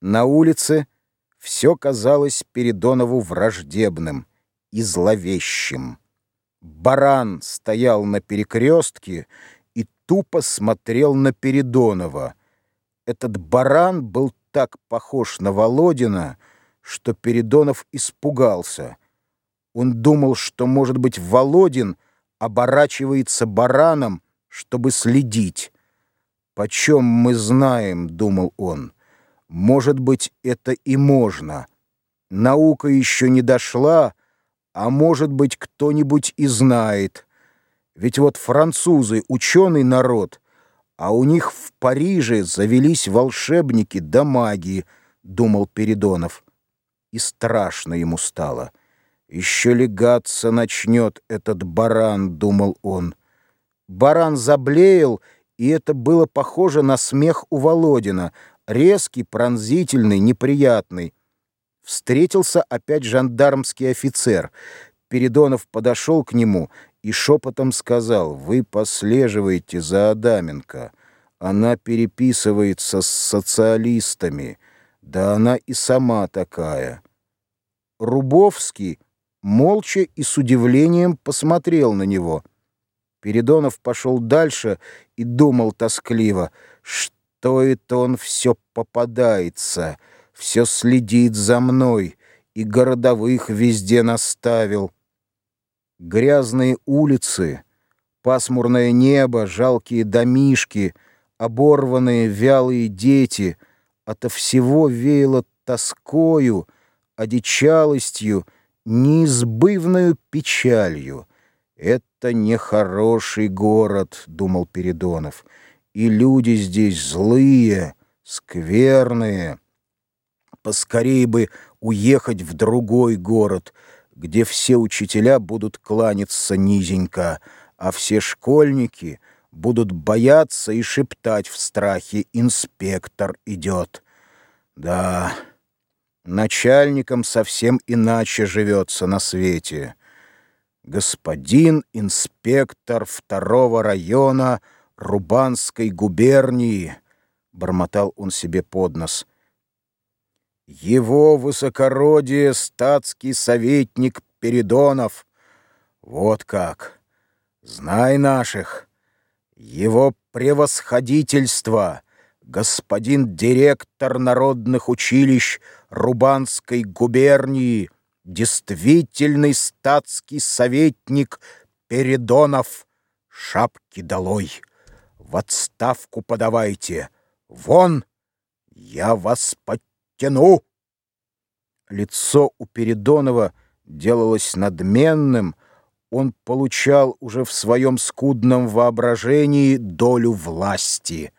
На улице все казалось Передонову враждебным и зловещим. Баран стоял на перекрестке и тупо смотрел на Передонова. Этот баран был так похож на Володина, что Передонов испугался. Он думал, что, может быть, Володин оборачивается бараном, чтобы следить. «Почем мы знаем?» — думал он. Может быть, это и можно. Наука еще не дошла, а может быть, кто-нибудь и знает. Ведь вот французы — ученый народ, а у них в Париже завелись волшебники да маги, думал Передонов. И страшно ему стало. Еще легаться начнет этот баран, думал он. Баран заблеял, и это было похоже на смех у Володина, резкий, пронзительный, неприятный. Встретился опять жандармский офицер. Передонов подошел к нему и шепотом сказал, «Вы послеживаете за Адаменко. Она переписывается с социалистами. Да она и сама такая». Рубовский молча и с удивлением посмотрел на него. Передонов пошел дальше и думал тоскливо, что то это он все попадается, все следит за мной и городовых везде наставил. Грязные улицы, пасмурное небо, жалкие домишки, оборванные вялые дети — ото всего веяло тоскою, одичалостью, неизбывною печалью. «Это нехороший город», — думал Передонов, — и люди здесь злые, скверные. Поскорей бы уехать в другой город, где все учителя будут кланяться низенько, а все школьники будут бояться и шептать в страхе «Инспектор идет». Да, начальникам совсем иначе живется на свете. Господин инспектор второго района — Рубанской губернии, бормотал он себе под нос. Его высокородие статский советник Передонов. Вот как. Знай наших. Его превосходительство, господин директор народных училищ Рубанской губернии, действительный статский советник Передонов, шапки долой в отставку подавайте. Вон, я вас подтяну. Лицо у Передонова делалось надменным, он получал уже в своем скудном воображении долю власти —